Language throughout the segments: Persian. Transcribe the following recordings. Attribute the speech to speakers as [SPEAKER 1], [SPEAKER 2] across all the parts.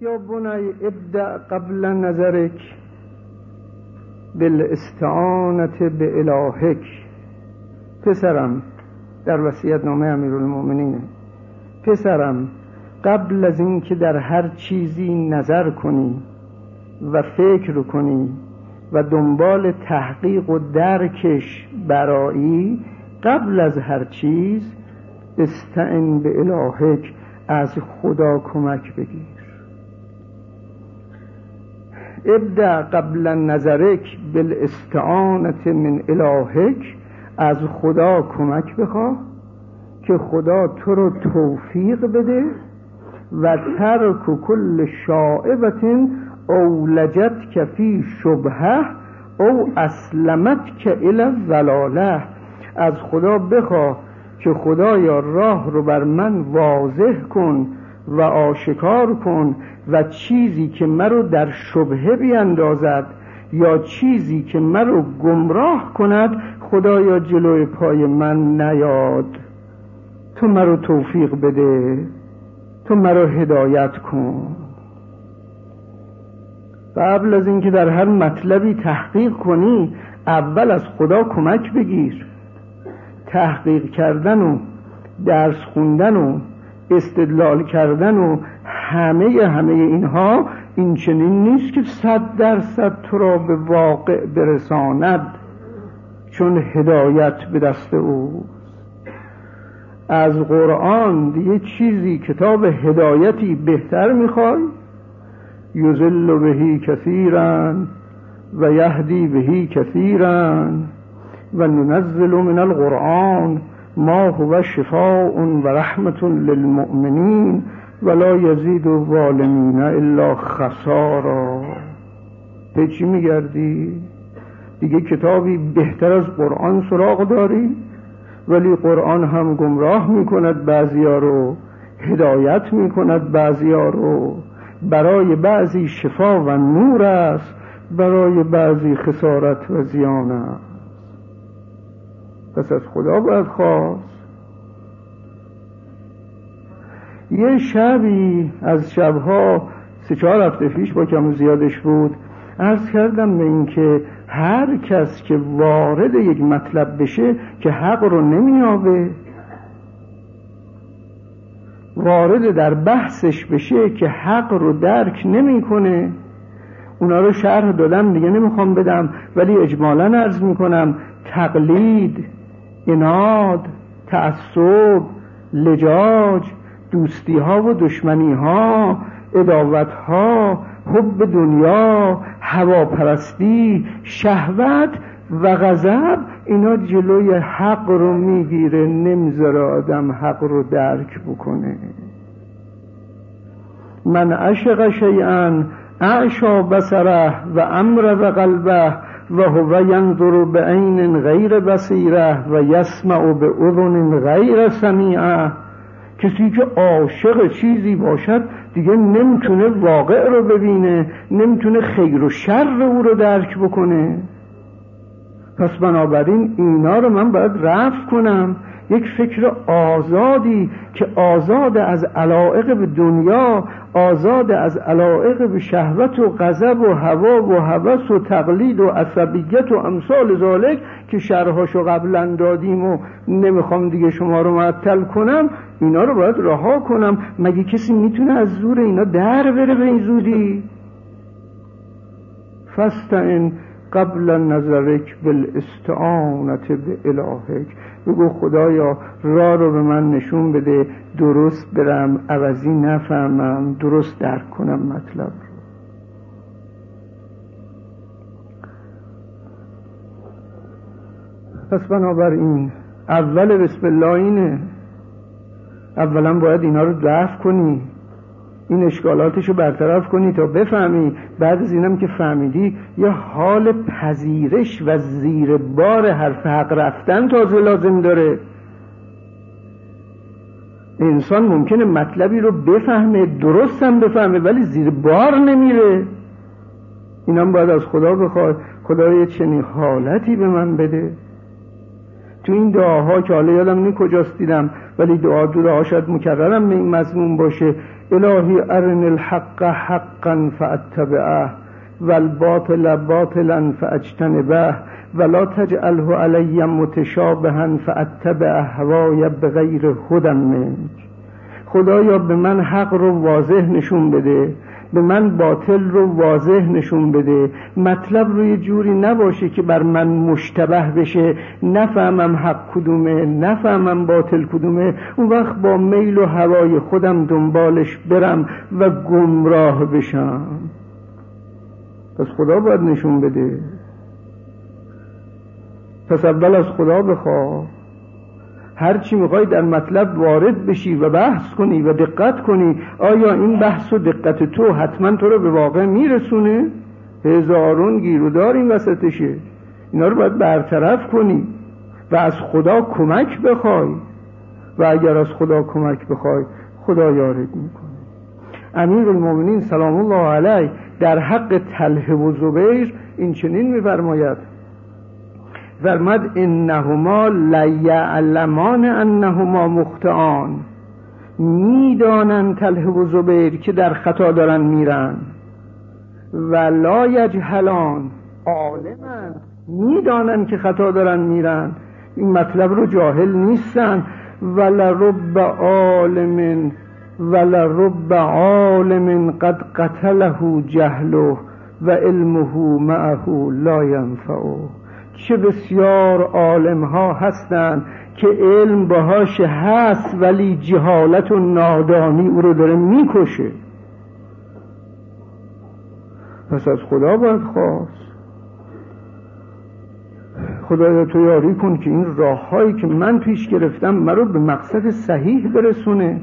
[SPEAKER 1] یا بنی ابدع قبل نظرک بالاستعانت به الهک پسرم در وصیت نامه امیرالمؤمنینه پسرم قبل از اینکه در هر چیزی نظر کنی و فکر کنی و دنبال تحقیق و درکش برایی قبل از هر چیز استعن به الهک از خدا کمک بگیر. ابدع قبل نظرک بالاستعانت من الهک از خدا کمک بخواه که خدا تو رو توفیق بده و ترک کل شاعبت اولجت کفی شبهه او اسلمت که ضلاله از خدا بخواه که خدایا راه رو بر من واضح کن و آشکار کن و چیزی که مرا در شبهه بیندازد یا چیزی که مرا گمراه کند خدایا جلوی پای من نیاد. تو مرا توفیق بده تو مرا هدایت کن. قبل از اینکه در هر مطلبی تحقیق کنی اول از خدا کمک بگیر. تحقیق کردن و درس خوندن و استدلال کردن و همه همه اینها این چنین نیست که صد درصد تو را به واقع برساند چون هدایت به دست او. از قرآن یه چیزی کتاب هدایتی بهتر می‌خوای؟ یزل بهی کثیرا و یهدی بهی کثیرا و ننزل من القرآن ما هو شفاء و رحمت للمؤمنین ولا یزید الظالمین الا خسارا به چی میگردی؟ دیگه کتابی بهتر از قرآن سراغ داری؟ ولی قرآن هم گمراه می‌کند بعضیا رو هدایت می‌کند بعضیا رو برای بعضی شفا و نور است برای بعضی خسارت و زیان است پس از خدا باید خواست. یه شبی از شبها سه چهار هفته پیش با کم زیادش بود عرض کردم به اینکه هر کس که وارد یک مطلب بشه که حق رو نمیابه وارد در بحثش بشه که حق رو درک نمی‌کنه. اونا رو شرح دادم دیگه نمی‌خوام بدم ولی اجمالا عرض می‌کنم تقلید اناد تعصب لجاج دوستی ها و دشمنی ها اداوت ها حب دنیا هواپرستی شهوت و غضب اینا جلوی حق رو می‌گیره نمی‌ذاره آدم حق رو درک بکنه. من عشق شیئا اعشا بسره و امر و قلبه و هو ینظر به عین غیر بصیره و یسمع به اذن غیر سمیعه. کسی که عاشق چیزی باشد دیگه نمی‌تونه واقع رو ببینه نمی‌تونه خیر و شر او رو درک بکنه. پس بنابراین اینا رو من باید رفع کنم. یک فکر آزادی که آزاد از علائق به دنیا آزاد از علائق به شهوت و غضب و هوا و هوس و تقلید و عصبیت و امثال ذالک که شرحاشو قبلا دادیم و نمی‌خوام دیگه شما رو معطل کنم اینا رو باید رها کنم. مگه کسی می‌تونه از زور اینا در بره به این زودی؟ فستن قبل نظرک بالاستعانت به الهک بگو خدایا راه رو به من نشون بده. درست برم. عوضی نفهمم. درست درک کنم مطلب رو. پس بنابراین اول بسم الله اینه. اولا باید اینا رو دفع کنی. این اشکالاتش رو برطرف کنی تا بفهمی. بعد از اینم که فهمیدی یه حال پذیرش و زیر بار حرف حق رفتن تازه لازم داره. انسان ممکنه مطلبی رو بفهمه درستم بفهمه ولی زیر بار نمیره. اینم باید از خدا بخواد. خدا یه چنین حالتی به من بده. تو این دعاها که حالا یادم نی کجاست دیدم ولی دعا دعا شاید مکررم به این مضمون باشه. الهی ارن الحق حقا فاتبعه والباطل باطلا فاجتنبه ولا تجعله علی متشابها فاتبع هوای بغیر هدم منک خدایا به من حق رو واضح نشون بده به من باطل رو واضح نشون بده. مطلب روی جوری نباشه که بر من مشتبه بشه. نفهمم حق کدومه نفهمم باطل کدومه. اون وقت با میل و هوای خودم دنبالش برم و گمراه بشم. پس خدا باید نشون بده. پس اول از خدا بخواه. هر چی می‌خوای در مطلب وارد بشی و بحث کنی و دقت کنی آیا این بحث و دقت تو حتما تو رو به واقع میرسونه؟ هزارون گیرودار این وسطشه. اینا رو باید برطرف کنی و از خدا کمک بخوای. و اگر از خدا کمک بخوای خدا یارد می‌کنه. امیر المومنین سلام الله علیه در حق تله و زبیر این چنین میفرماید فرمد انهما لیعلمان انهما مختعان می‌دانن تله و زبیر که در خطا دارن میرن. و لا یجهلان. عالمن می‌دانن که خطا دارن میرن. این مطلب رو جاهل نیستن. ولرب عالم ولرب عالم قد قتله جهله. و علمه معه لا ینفعه. چه بسیار عالم ها هستند که علم باهاش هست ولی جهالت و نادانی او رو داره می‌کشه. پس از خدا باید خواست. خدایا تو یاری کن که این راه هایی که من پیش گرفتم مرا به مقصد صحیح برسونه.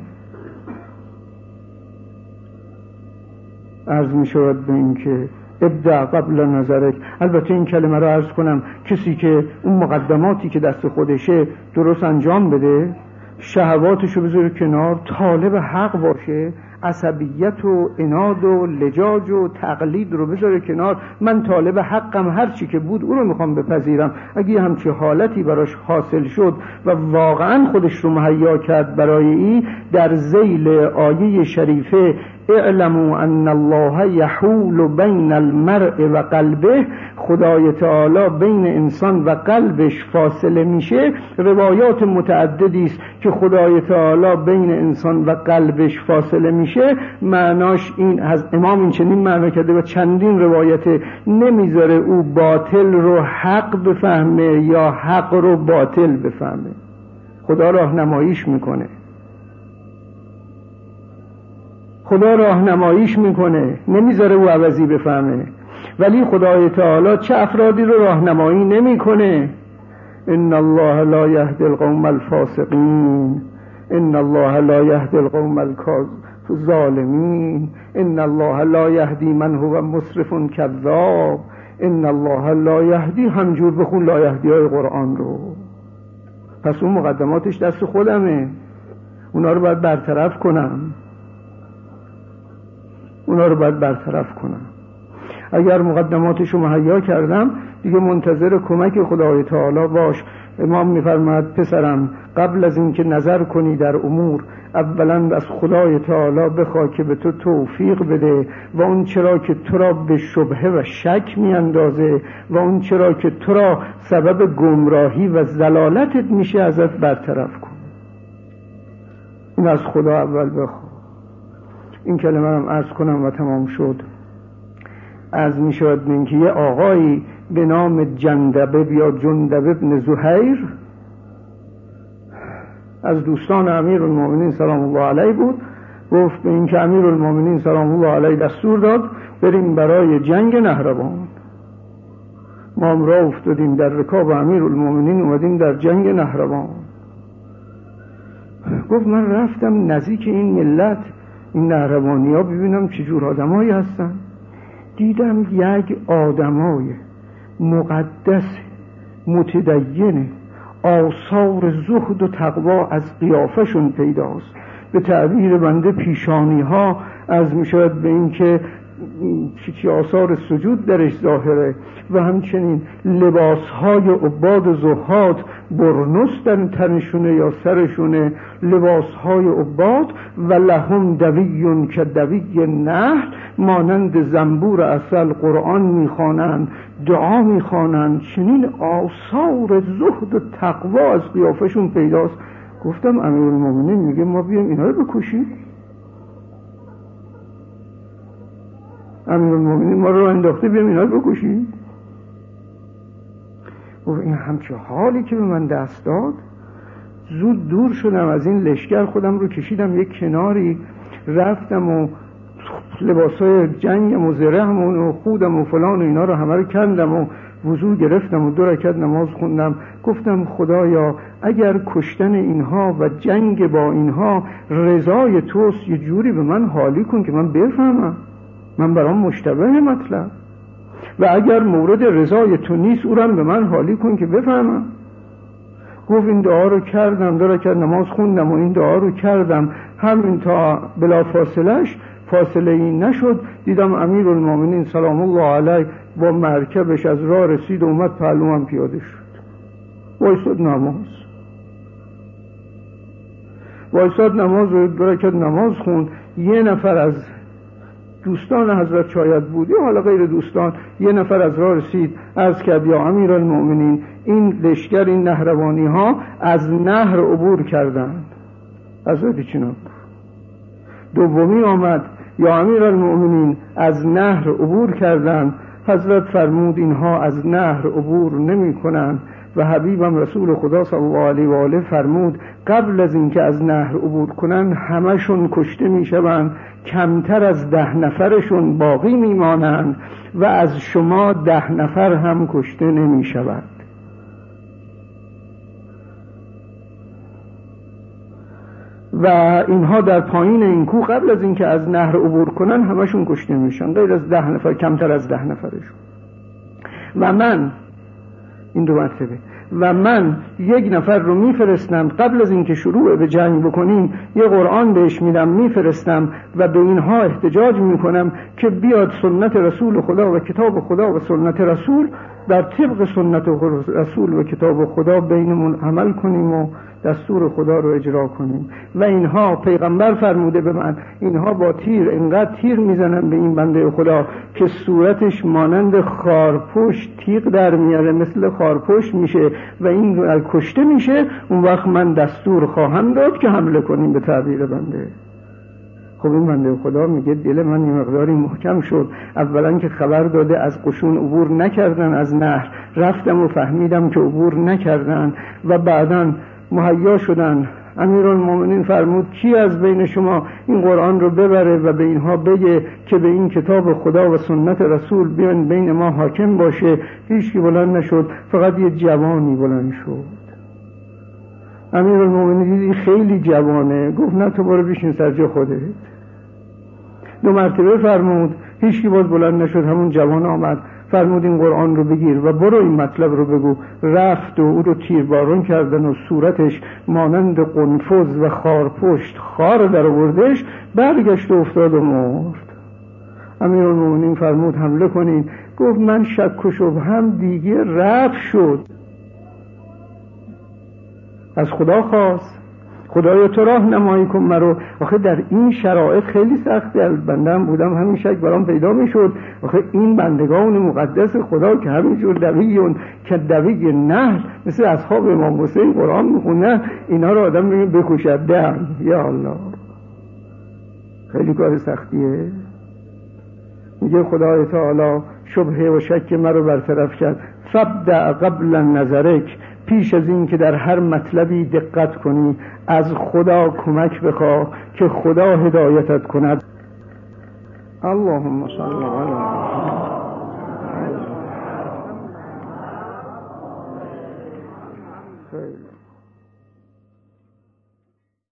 [SPEAKER 1] عرض می شود به این که ابدع قبل نظرک البته این کلمه رو عرض کنم کسی که اون مقدماتی که دست خودشه درست انجام بده شهواتشو بذاره کنار طالب حق باشه عصبیت و اناد و لجاج و تقلید رو بذاره کنار. من طالب حقم هر چی که بود او رو می‌خوام بپذیرم. اگه همچی حالتی براش حاصل شد و واقعا خودش رو مهیا کرد برای ای در زیل آیه شریفه اعلموا ان الله یحول بین المرء و قلبه. خدای تعالی بین انسان و قلبش فاصله میشه. روایات متعددی است که خدای تعالی بین انسان و قلبش فاصله میشه. معناش این از امام این چنین معنی کرده و چندین روایت نمی‌ذاره او باطل رو حق بفهمه یا حق رو باطل بفهمه. خدا راهنماییش می‌کنه. خدا راهنماییش می‌کنه. نمی‌ذاره او عوضی بفهمه. ولی خدای تعالی چه افرادی رو راهنمایی نمی‌کنه؟ ان الله لا یهدی القوم الفاسقین. ان الله لا یهدی القوم الظالمین. ان الله لا یهدی من هو مسرف کذاب. ان الله لا یهدی همجور بخون لا یهدی های قرآن رو. پس اون مقدماتش دست خودمه. اونا رو باید برطرف کنم. اونا رو باید برطرف کنم. اگر مقدماتش رو مهیا کردم دیگه منتظر کمک خدای تعالی باش. امام میفرماد پسرم قبل از اینکه نظر کنی در امور اولا از خدای تعالی بخوا که به تو توفیق بده و اون چرا که تو را به شبهه و شک میاندازه و اون چرا که تو را سبب گمراهی و زلالتت میشه ازت برطرف کن. این از خدا اول بخوا این کلمه هم ارز کنم و تمام شد. از می شود که یه آقایی به نام جندبه یا جندب ابن زهیر از دوستان امیر المومنین سلام الله علیه بود گفت به اینکه امیر المومنین سلام الله علیه دستور داد بریم برای جنگ نهربان ما هم را افتادیم در رکاب امیر المومنین اومدیم در جنگ نهربان گفت من رفتم نزدیک این ملت این نهروانی ها ببینم چجور آدمایی هستن. دیدم یک آدمای مقدس متدین آثار زهد و تقوا از قیافشون پیداست. به تعبیر بنده پیشانی ها از می شود به این که چی آثار سجود درش ظاهره و همچنین لباس های عباد و زهاد برنس در تنشونه یا سرشونه. لباس های عباد و لهم دویون که دوی نهل مانند زنبور اصل قرآن می‌خوانند دعا می‌خوانند. چنین آثار زهد و تقوا از قیافشون پیداست. گفتم امیر میگه ما بیایم اینا رو بکشیم. امیر المومنین ما رو انداخته بیایم اینا رو گفت این همچه حالی که به من دست داد زود دور شدم از این لشکر خودم رو کشیدم یک کناری رفتم و لباسای جنگم و زرهم و خودم و فلان و اینا رو همه رو کندم و وضوع گرفتم و دو رکت نماز خوندم. گفتم خدایا اگر کشتن اینها و جنگ با اینها رضای توست یه جوری به من حالی کن که من بفهمم. من برام مشتبه مطلب. و اگر مورد رضای تو نیست او به من حالی کن که بفهمم. گفت این دعا رو کردم داره کرد نماز خوندم و این دعا رو کردم. همین تا بلا فاصلش فاصله این نشد. دیدم امیر المومنین سلام الله علیه با مرکبش از راه رسید و اومد پهلوم پیاده شد. وایستاد نماز. وایستاد نماز رو برکت نماز خوند. یه نفر از دوستان حضرت شاید بود. یا حالا غیر دوستان یه نفر از راه رسید از کرد یا امیر المؤمنین این لشکر این نهروانی ها از نهر عبور کردند. حضرت چینا دومی آمد یا امیر المؤمنین از نهر عبور کردند. حضرت فرمود اینها از نهر عبور نمی کنند و حبیبم رسول خدا صلی الله علیه و آله فرمود قبل از اینکه از نهر عبور کنن همشون کشته می‌شوند. کمتر از ده نفرشون باقی میمانند و از شما ده نفر هم کشته نمی‌شوند و اینها در پایین این کوه قبل از اینکه از نهر عبور کنن همشون کشته میشن. غیر از ده نفر کمتر از ده نفرشون. و من این دو مرتبه و من یک نفر رو میفرستم قبل از اینکه شروع به جنگ بکنیم یه قرآن بهش میدم میفرستم و به اینها احتجاج می‌کنم که بیاد سنت رسول خدا و کتاب خدا و سنت رسول در طبق سنت رسول و کتاب خدا بینمون عمل کنیم و دستور خدا رو اجرا کنیم. و اینها پیغمبر فرموده به من اینها با تیر انقدر تیر می‌زنن به این بنده خدا که صورتش مانند خارپشت تیغ در میاره مثل خارپشت میشه و این کشته میشه. اون وقت من دستور خواهم داد که حمله کنیم به تعبیر بنده. خب این بنده خدا میگه دل من این مقداری محکم شد. اولا که خبر داده از قشون عبور نکردن از نهر. رفتم و فهمیدم که عبور نکردن و بعدا مهیا شدن. امیر المومنین فرمود کی از بین شما این قرآن رو ببره و به اینها بگه که به این کتاب خدا و سنت رسول بیان بین ما حاکم باشه؟ هیچ بلند نشد فقط یه جوانی بلند شد. امیر المومنین دیدی خیلی جوانه. گفت نه تو برو بیشین سر جا خودت. دو مرتبه فرمود. هیچ باز بلند نشد همون جوان آمد. فرمود این قرآن رو بگیر و برو این مطلب رو بگو. رفت و او رو تیربارون کردن و صورتش مانند قنفذ و خارپشت خار در آوردش برگشت و افتاد و مرد. امیر المومنین فرمود حمله کنین. گفت من شک و هم دیگه رفت شد. از خدا خواست. خدایا تو راه نمایی کن مرو آخه در این شرایط خیلی سختی از بندم بودم. همین شک برام پیدا می‌شد. آخه این بندگان مقدس خدا که همینجور دویون که دوی نه مثل اصحاب امام حسین قرآن می‌خونن اینا رو آدم بگیم بکشد. دم یا الله. خیلی کار سختیه. میگه خدای تعالی شبه و شک مرا برطرف کرد. فبدع قبل نظرک. پیش از این که در هر مطلبی دقت کنی از خدا کمک بخواه که خدا هدایتت کند. اللهم صل علی